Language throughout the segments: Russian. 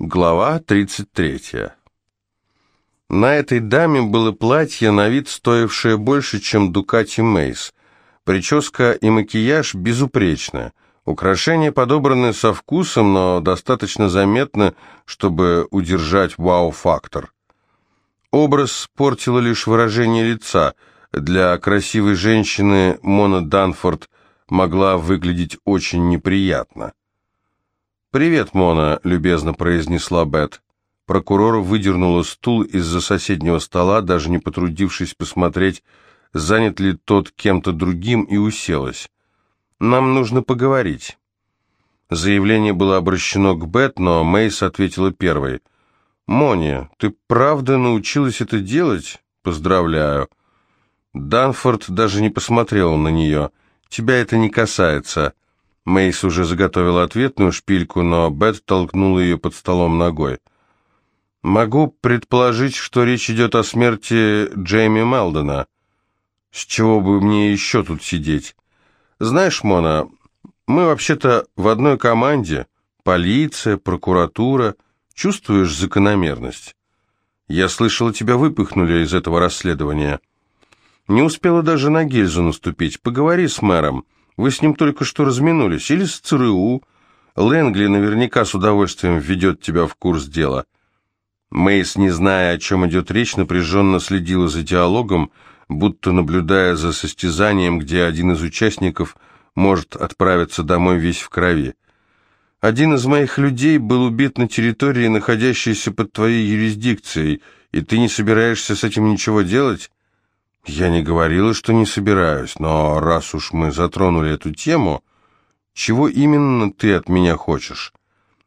Глава 33. На этой даме было платье, на вид стоившее больше, чем Дукати Мейс. Прическа и макияж безупречны. Украшения подобраны со вкусом, но достаточно заметно, чтобы удержать вау-фактор. Образ портило лишь выражение лица. Для красивой женщины Мона Данфорд могла выглядеть очень неприятно. «Привет, Мона», — любезно произнесла Бет. Прокурор выдернула стул из-за соседнего стола, даже не потрудившись посмотреть, занят ли тот кем-то другим, и уселась. «Нам нужно поговорить». Заявление было обращено к Бет, но Мейс ответила первой. «Мони, ты правда научилась это делать? Поздравляю». Данфорд даже не посмотрел на нее. «Тебя это не касается». Мейс уже заготовила ответную шпильку, но Бет толкнула ее под столом ногой. «Могу предположить, что речь идет о смерти Джейми Мелдона. С чего бы мне еще тут сидеть? Знаешь, Мона, мы вообще-то в одной команде. Полиция, прокуратура. Чувствуешь закономерность? Я слышала, тебя выпихнули из этого расследования. Не успела даже на гильзу наступить. Поговори с мэром». Вы с ним только что разминулись. Или с ЦРУ. Лэнгли наверняка с удовольствием введет тебя в курс дела». Мейс, не зная, о чем идет речь, напряженно следила за диалогом, будто наблюдая за состязанием, где один из участников может отправиться домой весь в крови. «Один из моих людей был убит на территории, находящейся под твоей юрисдикцией, и ты не собираешься с этим ничего делать?» «Я не говорила, что не собираюсь, но раз уж мы затронули эту тему, чего именно ты от меня хочешь?»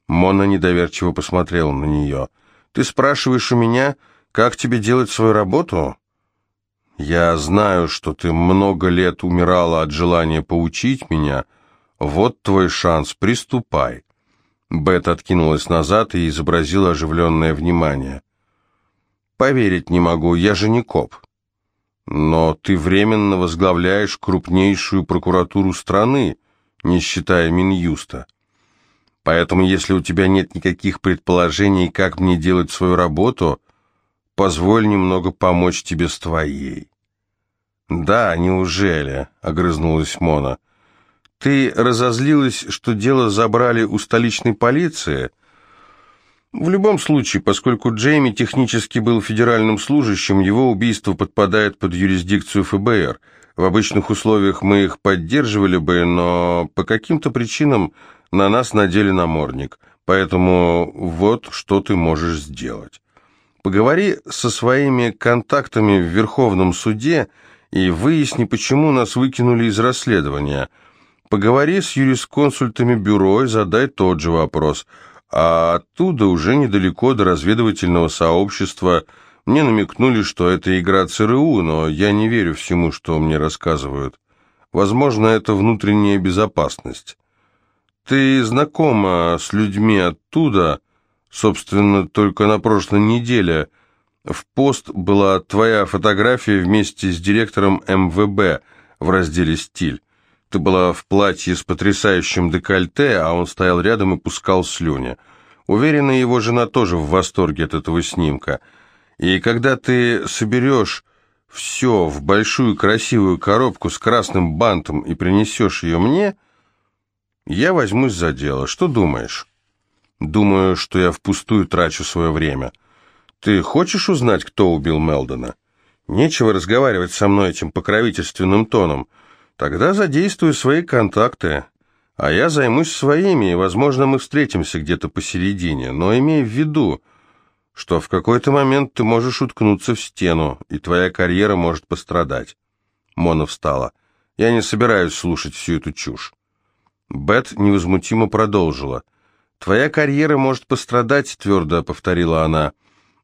Мона недоверчиво посмотрела на нее. «Ты спрашиваешь у меня, как тебе делать свою работу?» «Я знаю, что ты много лет умирала от желания поучить меня. Вот твой шанс, приступай». Бет откинулась назад и изобразила оживленное внимание. «Поверить не могу, я же не коп». Но ты временно возглавляешь крупнейшую прокуратуру страны, не считая Минюста. Поэтому, если у тебя нет никаких предположений, как мне делать свою работу, позволь немного помочь тебе с твоей». «Да, неужели?» — огрызнулась Мона. «Ты разозлилась, что дело забрали у столичной полиции?» В любом случае, поскольку Джейми технически был федеральным служащим, его убийство подпадает под юрисдикцию ФБР. В обычных условиях мы их поддерживали бы, но по каким-то причинам на нас надели намордник. Поэтому вот что ты можешь сделать. Поговори со своими контактами в Верховном суде и выясни, почему нас выкинули из расследования. Поговори с юрисконсультами бюро и задай тот же вопрос – а оттуда уже недалеко до разведывательного сообщества мне намекнули, что это игра ЦРУ, но я не верю всему, что мне рассказывают. Возможно, это внутренняя безопасность. Ты знакома с людьми оттуда, собственно, только на прошлой неделе. В пост была твоя фотография вместе с директором МВБ в разделе «Стиль». Ты была в платье с потрясающим декольте, а он стоял рядом и пускал слюни. Уверена, его жена тоже в восторге от этого снимка. И когда ты соберешь все в большую красивую коробку с красным бантом и принесешь ее мне, я возьмусь за дело. Что думаешь? Думаю, что я впустую трачу свое время. Ты хочешь узнать, кто убил Мелдона? Нечего разговаривать со мной этим покровительственным тоном. Тогда задействуй свои контакты, а я займусь своими, и, возможно, мы встретимся где-то посередине. Но имей в виду, что в какой-то момент ты можешь уткнуться в стену, и твоя карьера может пострадать. Мона встала. Я не собираюсь слушать всю эту чушь. Бет невозмутимо продолжила. «Твоя карьера может пострадать», — твердо повторила она.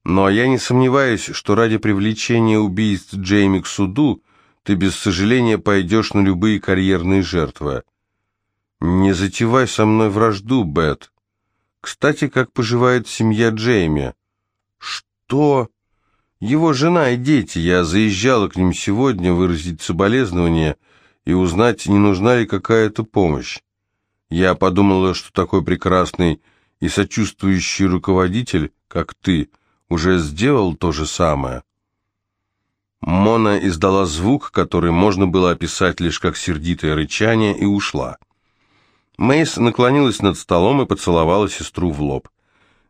«Но я не сомневаюсь, что ради привлечения убийств Джейми к суду ты без сожаления пойдешь на любые карьерные жертвы. Не затевай со мной вражду, Бет. Кстати, как поживает семья Джейми? Что? Его жена и дети. Я заезжала к ним сегодня выразить соболезнования и узнать, не нужна ли какая-то помощь. Я подумала, что такой прекрасный и сочувствующий руководитель, как ты, уже сделал то же самое. Мона издала звук, который можно было описать лишь как сердитое рычание, и ушла. Мейс наклонилась над столом и поцеловала сестру в лоб.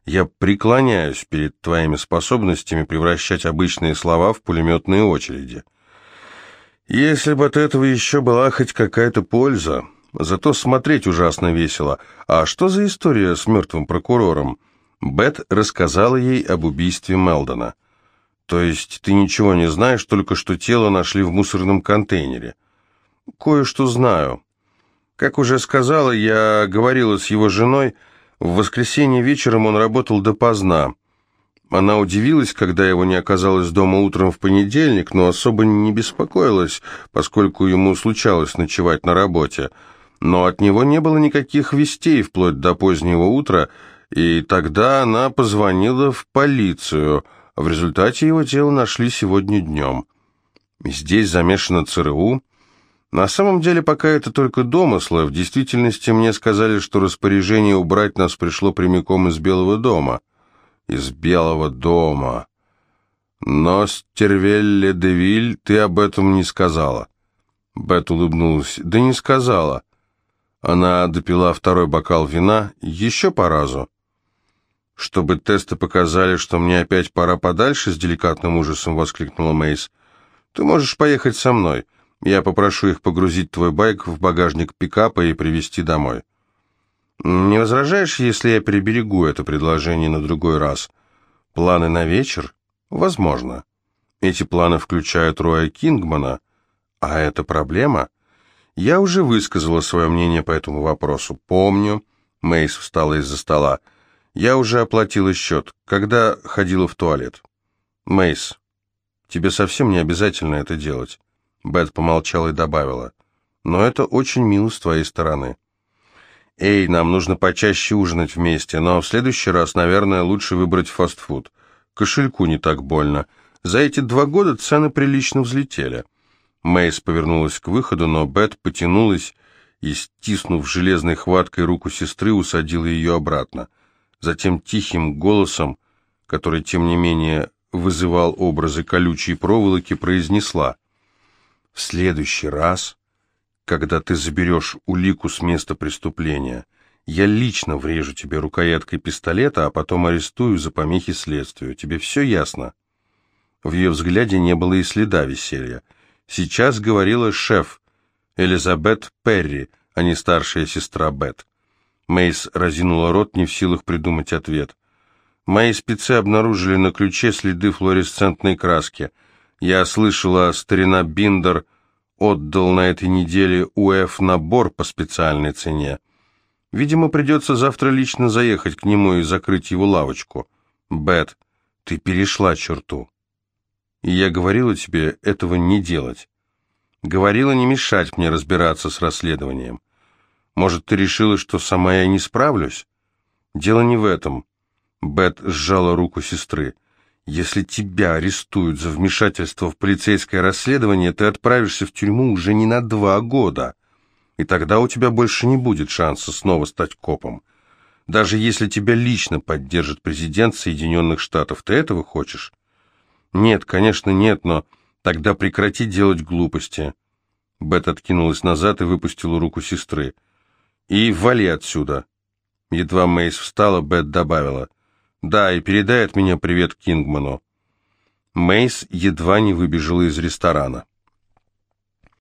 «Я преклоняюсь перед твоими способностями превращать обычные слова в пулеметные очереди. Если бы от этого еще была хоть какая-то польза, зато смотреть ужасно весело. А что за история с мертвым прокурором?» Бет рассказала ей об убийстве Мелдона. «То есть ты ничего не знаешь, только что тело нашли в мусорном контейнере?» «Кое-что знаю. Как уже сказала, я говорила с его женой. В воскресенье вечером он работал допоздна. Она удивилась, когда его не оказалось дома утром в понедельник, но особо не беспокоилась, поскольку ему случалось ночевать на работе. Но от него не было никаких вестей вплоть до позднего утра, и тогда она позвонила в полицию. В результате его тело нашли сегодня днем. Здесь замешано ЦРУ. На самом деле пока это только домыслы. В действительности мне сказали, что распоряжение убрать нас пришло прямиком из Белого дома. Из Белого дома. Но, Стервелле де Виль, ты об этом не сказала. Бет улыбнулась. Да не сказала. Она допила второй бокал вина. Еще по разу. «Чтобы тесты показали, что мне опять пора подальше», — с деликатным ужасом воскликнула Мейс. «Ты можешь поехать со мной. Я попрошу их погрузить твой байк в багажник пикапа и привезти домой». «Не возражаешь, если я переберегу это предложение на другой раз? Планы на вечер? Возможно. Эти планы включают Роя Кингмана. А это проблема?» «Я уже высказала свое мнение по этому вопросу. Помню». Мейс встала из-за стола. Я уже оплатила счет, когда ходила в туалет. Мейс, тебе совсем не обязательно это делать. Бет помолчала и добавила. Но это очень мило с твоей стороны. Эй, нам нужно почаще ужинать вместе, но в следующий раз, наверное, лучше выбрать фастфуд. Кошельку не так больно. За эти два года цены прилично взлетели. Мейс повернулась к выходу, но Бет потянулась и, стиснув железной хваткой руку сестры, усадила ее обратно затем тихим голосом, который, тем не менее, вызывал образы колючей проволоки, произнесла «В следующий раз, когда ты заберешь улику с места преступления, я лично врежу тебе рукояткой пистолета, а потом арестую за помехи следствию. Тебе все ясно?» В ее взгляде не было и следа веселья. Сейчас говорила шеф, Элизабет Перри, а не старшая сестра Бет. Мейс разинула рот, не в силах придумать ответ. Мои спецы обнаружили на ключе следы флуоресцентной краски. Я слышала, старина Биндер отдал на этой неделе УФ набор по специальной цене. Видимо, придется завтра лично заехать к нему и закрыть его лавочку. Бет, ты перешла черту. И я говорила тебе этого не делать. Говорила не мешать мне разбираться с расследованием. Может, ты решила, что сама я не справлюсь? Дело не в этом. Бет сжала руку сестры. Если тебя арестуют за вмешательство в полицейское расследование, ты отправишься в тюрьму уже не на два года. И тогда у тебя больше не будет шанса снова стать копом. Даже если тебя лично поддержит президент Соединенных Штатов, ты этого хочешь? Нет, конечно, нет, но тогда прекрати делать глупости. Бет откинулась назад и выпустила руку сестры. «И вали отсюда!» Едва Мейс встала, Бет добавила. «Да, и передай от меня привет Кингману». Мейс едва не выбежала из ресторана.